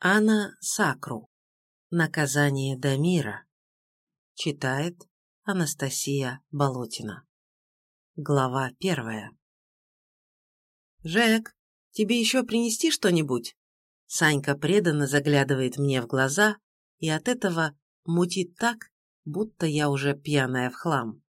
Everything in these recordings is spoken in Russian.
Анна Сакру. Наказание Дамира. Читает Анастасия Болотина. Глава первая. «Жек, тебе еще принести что-нибудь?» Санька преданно заглядывает мне в глаза, и от этого мутит так, будто я уже пьяная в хлам.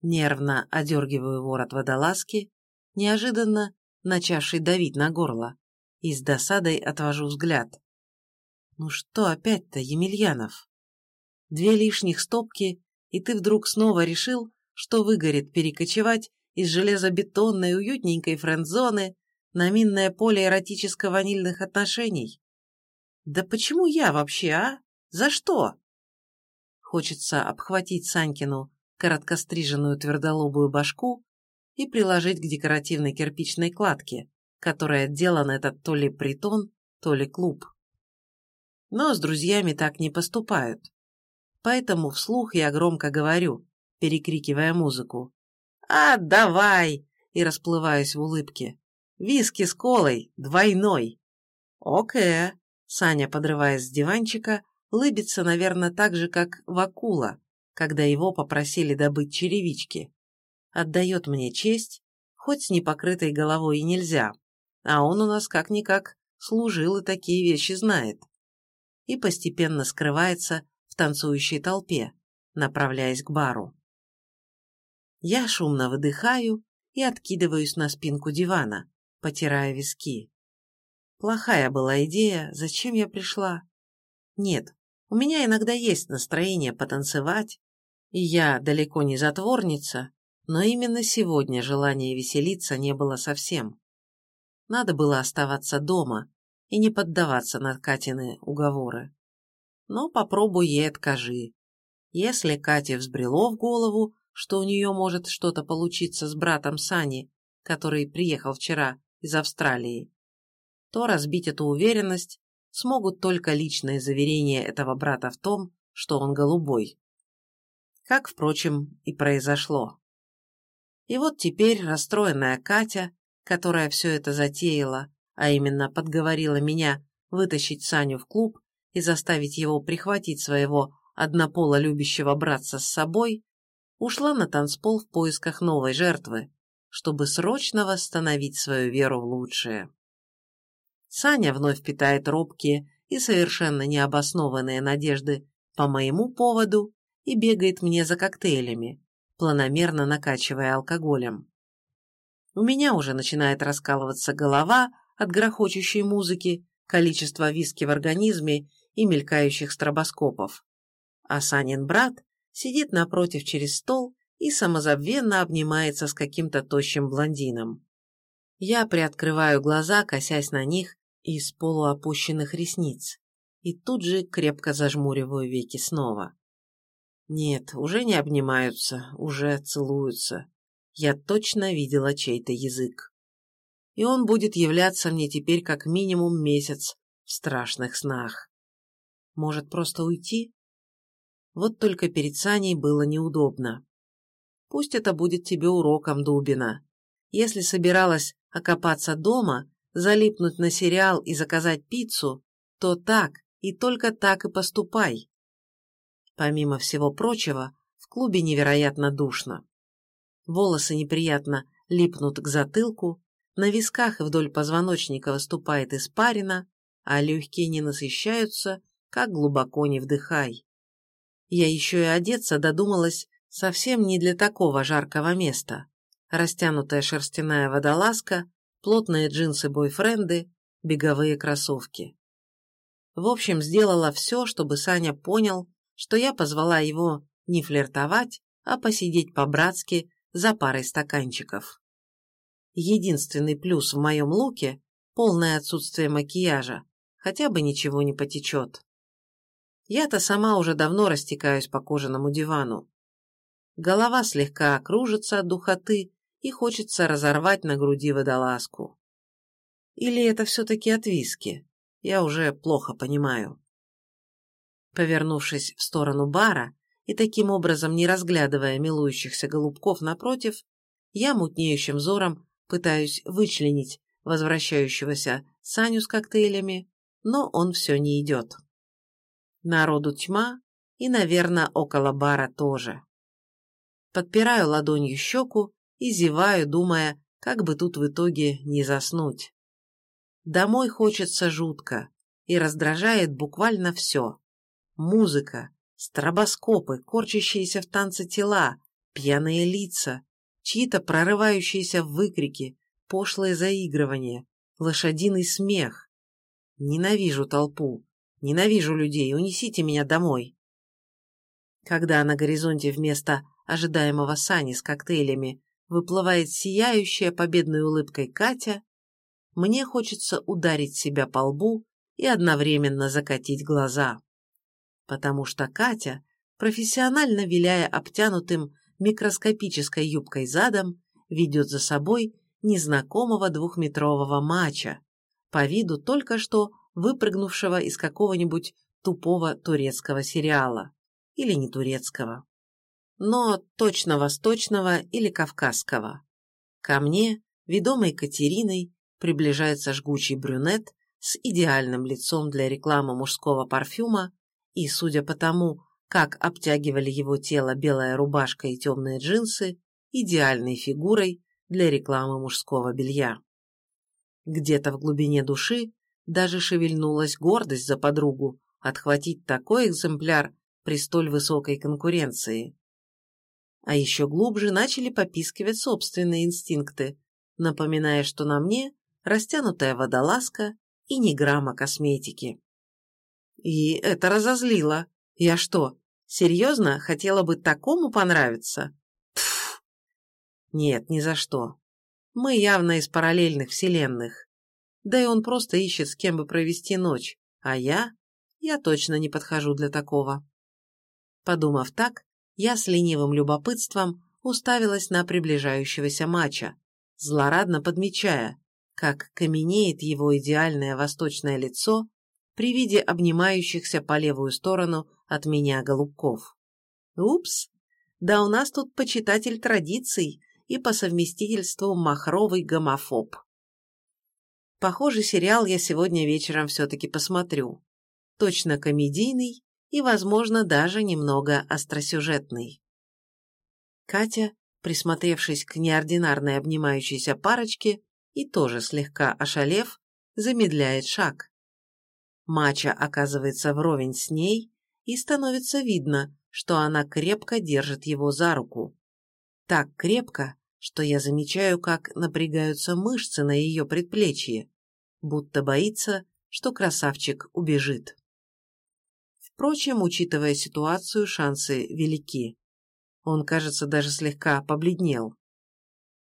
Нервно одергиваю ворот водолазки, неожиданно начавший давить на горло и с досадой отвожу взгляд. Ну что опять-то, Емельянов? Две лишних стопки, и ты вдруг снова решил, что выгорит перекочевать из железобетонной уютненькой френд-зоны на минное поле эротическо-ванильных отношений? Да почему я вообще, а? За что? Хочется обхватить Санькину короткостриженную твердолобую башку и приложить к декоративной кирпичной кладке, которой отделан этот то ли притон, то ли клуб. Но с друзьями так не поступают. Поэтому вслух я громко говорю, перекрикивая музыку. «А, давай!» и расплываюсь в улыбке. «Виски с колой, двойной!» «Окей!» Саня, подрываясь с диванчика, лыбится, наверное, так же, как Вакула, когда его попросили добыть черевички. Отдает мне честь, хоть с непокрытой головой и нельзя, а он у нас как-никак служил и такие вещи знает. И постепенно скрывается в танцующей толпе, направляясь к бару. Я шумно выдыхаю и откидываюсь на спинку дивана, потирая виски. Плохая была идея, зачем я пришла? Нет, у меня иногда есть настроение потанцевать, и я далеко не затворница, но именно сегодня желания веселиться не было совсем. Надо было оставаться дома и не поддаваться на Катины уговоры. Но попробуй ей откажи. Если Кате взбрело в голову, что у нее может что-то получиться с братом Сани, который приехал вчера из Австралии, то разбить эту уверенность смогут только личные заверения этого брата в том, что он голубой. Как, впрочем, и произошло. И вот теперь расстроенная Катя которая все это затеяла, а именно подговорила меня вытащить Саню в клуб и заставить его прихватить своего однополо любящего братца с собой, ушла на танцпол в поисках новой жертвы, чтобы срочно восстановить свою веру в лучшее. Саня вновь питает робкие и совершенно необоснованные надежды по моему поводу и бегает мне за коктейлями, планомерно накачивая алкоголем. У меня уже начинает раскалываться голова от грохочущей музыки, количества виски в организме и мелькающих стробоскопов. А Санин брат сидит напротив через стол и самозабвенно обнимается с каким-то тощим блондином. Я приоткрываю глаза, косясь на них из полуопущенных ресниц, и тут же крепко зажмуриваю веки снова. Нет, уже не обнимаются, уже целуются я точно видела чей-то язык. И он будет являться мне теперь как минимум месяц в страшных снах. Может, просто уйти? Вот только перед Саней было неудобно. Пусть это будет тебе уроком, Дубина. Если собиралась окопаться дома, залипнуть на сериал и заказать пиццу, то так и только так и поступай. Помимо всего прочего, в клубе невероятно душно волосы неприятно липнут к затылку, на висках и вдоль позвоночника выступает испарина, а легкие не насыщаются, как глубоко не вдыхай. Я еще и одеться додумалась совсем не для такого жаркого места. Растянутая шерстяная водолазка, плотные джинсы-бойфренды, беговые кроссовки. В общем, сделала все, чтобы Саня понял, что я позвала его не флиртовать, а посидеть по-братски за парой стаканчиков. Единственный плюс в моем луке – полное отсутствие макияжа, хотя бы ничего не потечет. Я-то сама уже давно растекаюсь по кожаному дивану. Голова слегка кружится от духоты и хочется разорвать на груди водолазку. Или это все-таки от виски? Я уже плохо понимаю. Повернувшись в сторону бара, и таким образом, не разглядывая милующихся голубков напротив, я мутнеющим взором пытаюсь вычленить возвращающегося Саню с коктейлями, но он все не идет. Народу тьма, и, наверное, около бара тоже. Подпираю ладонью щеку и зеваю, думая, как бы тут в итоге не заснуть. Домой хочется жутко и раздражает буквально все. Музыка, стробоскопы, корчащиеся в танце тела, пьяные лица, чьи-то прорывающиеся выкрики, пошлое заигрывание, лошадиный смех. Ненавижу толпу, ненавижу людей, унесите меня домой. Когда на горизонте вместо ожидаемого сани с коктейлями выплывает сияющая победной улыбкой Катя, мне хочется ударить себя по лбу и одновременно закатить глаза. Потому что Катя, профессионально виляя обтянутым микроскопической юбкой задом, ведет за собой незнакомого двухметрового мача, по виду только что выпрыгнувшего из какого-нибудь тупого турецкого сериала. Или не турецкого. Но точно восточного или кавказского. Ко мне, ведомой Катериной, приближается жгучий брюнет с идеальным лицом для рекламы мужского парфюма и, судя по тому, как обтягивали его тело белая рубашка и темные джинсы, идеальной фигурой для рекламы мужского белья. Где-то в глубине души даже шевельнулась гордость за подругу отхватить такой экземпляр при столь высокой конкуренции. А еще глубже начали попискивать собственные инстинкты, напоминая, что на мне растянутая водолазка и ни грамма косметики. И это разозлило. Я что, серьезно хотела бы такому понравиться? Пф! Нет, ни за что. Мы явно из параллельных вселенных. Да и он просто ищет, с кем бы провести ночь. А я? Я точно не подхожу для такого. Подумав так, я с ленивым любопытством уставилась на приближающегося матча, злорадно подмечая, как каменеет его идеальное восточное лицо при виде обнимающихся по левую сторону от меня голубков. Упс, да у нас тут почитатель традиций и по совместительству махровый гомофоб. Похоже, сериал я сегодня вечером все-таки посмотрю. Точно комедийный и, возможно, даже немного остросюжетный. Катя, присмотревшись к неординарной обнимающейся парочке, и тоже слегка ошалев, замедляет шаг. Мача оказывается вровень с ней, и становится видно, что она крепко держит его за руку. Так крепко, что я замечаю, как напрягаются мышцы на ее предплечье, будто боится, что красавчик убежит. Впрочем, учитывая ситуацию, шансы велики. Он, кажется, даже слегка побледнел.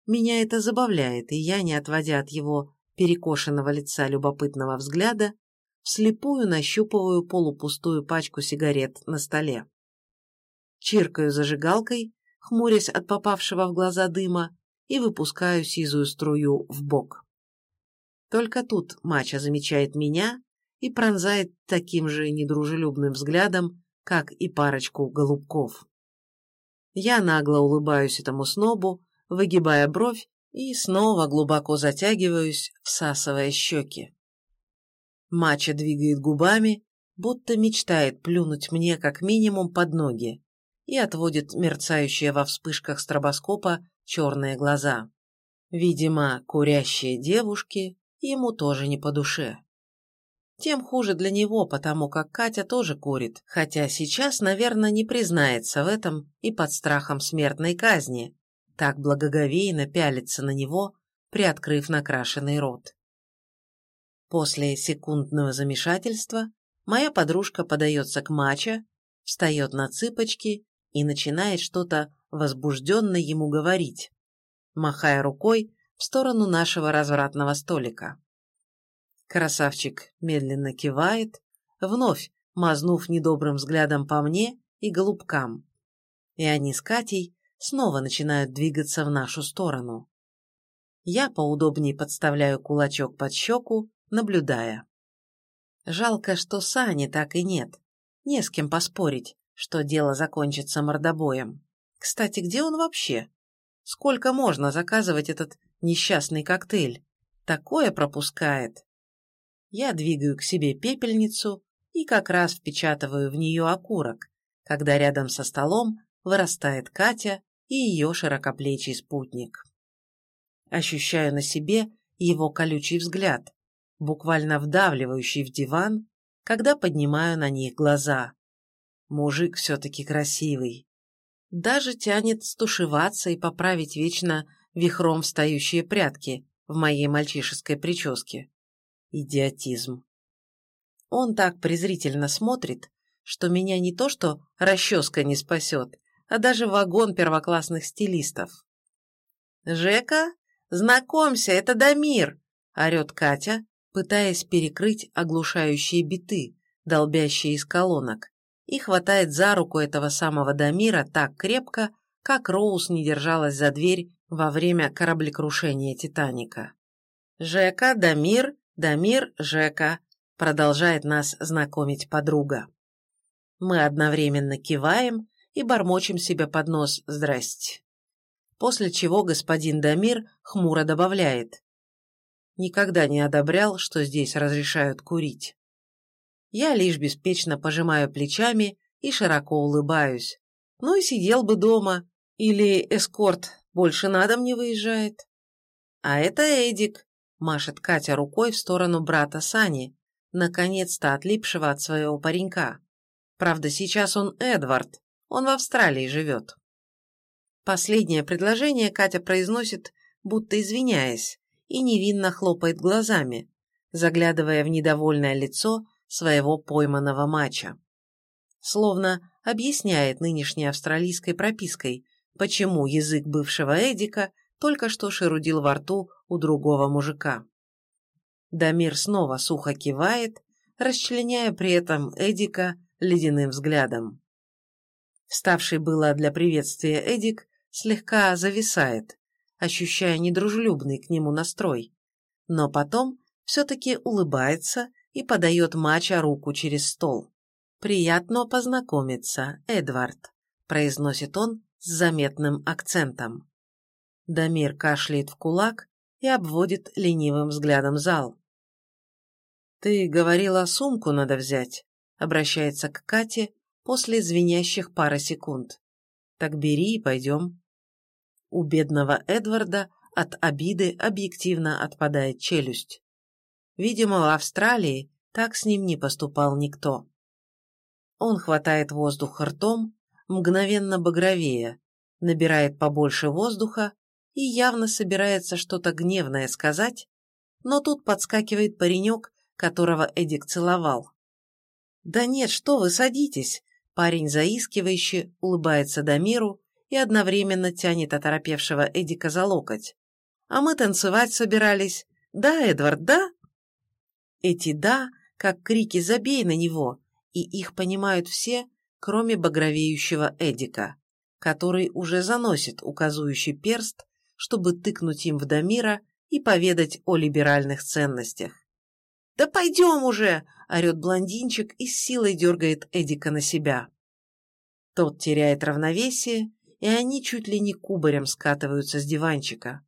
Меня это забавляет, и я, не отводя от его перекошенного лица любопытного взгляда, вслепую нащупываю полупустую пачку сигарет на столе. Чиркаю зажигалкой, хмурясь от попавшего в глаза дыма, и выпускаю сизую струю в бок. Только тут Мача замечает меня и пронзает таким же недружелюбным взглядом, как и парочку голубков. Я нагло улыбаюсь этому снобу, выгибая бровь и снова глубоко затягиваюсь, всасывая щеки. Мача двигает губами, будто мечтает плюнуть мне как минимум под ноги и отводит мерцающие во вспышках стробоскопа черные глаза. Видимо, курящие девушки ему тоже не по душе. Тем хуже для него, потому как Катя тоже курит, хотя сейчас, наверное, не признается в этом и под страхом смертной казни, так благоговейно пялится на него, приоткрыв накрашенный рот. После секундного замешательства моя подружка подается к Мача, встает на цыпочки и начинает что-то возбужденно ему говорить, махая рукой в сторону нашего развратного столика. Красавчик медленно кивает, вновь мазнув недобрым взглядом по мне и голубкам. И они с Катей снова начинают двигаться в нашу сторону. Я поудобнее подставляю кулачок под щеку, наблюдая. Жалко, что Сани так и нет. Не с кем поспорить, что дело закончится мордобоем. Кстати, где он вообще? Сколько можно заказывать этот несчастный коктейль? Такое пропускает. Я двигаю к себе пепельницу и как раз впечатываю в нее окурок, когда рядом со столом вырастает Катя и ее широкоплечий спутник. Ощущаю на себе его колючий взгляд, буквально вдавливающий в диван, когда поднимаю на них глаза. Мужик все-таки красивый. Даже тянет стушеваться и поправить вечно вихром встающие прятки в моей мальчишеской прическе. Идиотизм. Он так презрительно смотрит, что меня не то что расческа не спасет, а даже вагон первоклассных стилистов. «Жека, знакомься, это Дамир!» – орет Катя, пытаясь перекрыть оглушающие биты, долбящие из колонок, и хватает за руку этого самого Дамира так крепко, как Роуз не держалась за дверь во время кораблекрушения «Титаника». «Жека, Дамир, Дамир, Жека», продолжает нас знакомить подруга. Мы одновременно киваем и бормочем себе под нос «Здрасте». После чего господин Дамир хмуро добавляет «Никогда не одобрял, что здесь разрешают курить». Я лишь беспечно пожимаю плечами и широко улыбаюсь. Ну и сидел бы дома. Или эскорт больше на дом не выезжает. А это Эдик, машет Катя рукой в сторону брата Сани, наконец-то отлипшего от своего паренька. Правда, сейчас он Эдвард, он в Австралии живет. Последнее предложение Катя произносит, будто извиняясь, и невинно хлопает глазами, заглядывая в недовольное лицо своего пойманного мача. Словно объясняет нынешней австралийской пропиской, почему язык бывшего Эдика только что шерудил во рту у другого мужика. Дамир снова сухо кивает, расчленяя при этом Эдика ледяным взглядом. Вставший было для приветствия Эдик слегка зависает, ощущая недружелюбный к нему настрой, но потом все-таки улыбается и подает Мача руку через стол. «Приятно познакомиться, Эдвард», – произносит он с заметным акцентом. Дамир кашляет в кулак и обводит ленивым взглядом зал. «Ты говорила, сумку надо взять», – обращается к Кате после звенящих пары секунд. «Так бери и пойдем». У бедного Эдварда от обиды объективно отпадает челюсть. Видимо, в Австралии так с ним не поступал никто. Он хватает воздух ртом, мгновенно багровее, набирает побольше воздуха и явно собирается что-то гневное сказать, но тут подскакивает паренек, которого Эдик целовал. «Да нет, что вы, садитесь!» Парень заискивающе улыбается Дамиру и одновременно тянет оторопевшего Эдика за локоть. «А мы танцевать собирались. Да, Эдвард, да?» Эти «да» как крики «забей на него», и их понимают все, кроме багровеющего Эдика, который уже заносит указующий перст, чтобы тыкнуть им в Дамира и поведать о либеральных ценностях. «Да пойдем уже!» – орет блондинчик и с силой дергает Эдика на себя. Тот теряет равновесие, и они чуть ли не кубарем скатываются с диванчика.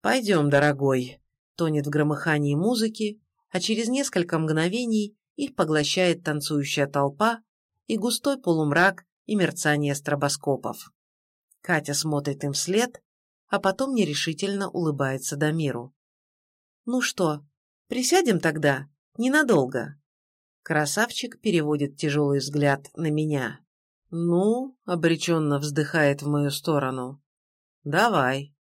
«Пойдем, дорогой», – тонет в громыхании музыки, а через несколько мгновений их поглощает танцующая толпа и густой полумрак и мерцание стробоскопов. Катя смотрит им вслед, а потом нерешительно улыбается Дамиру. «Ну что, присядем тогда? Ненадолго?» Красавчик переводит тяжелый взгляд на меня. «Ну», — обреченно вздыхает в мою сторону. «Давай».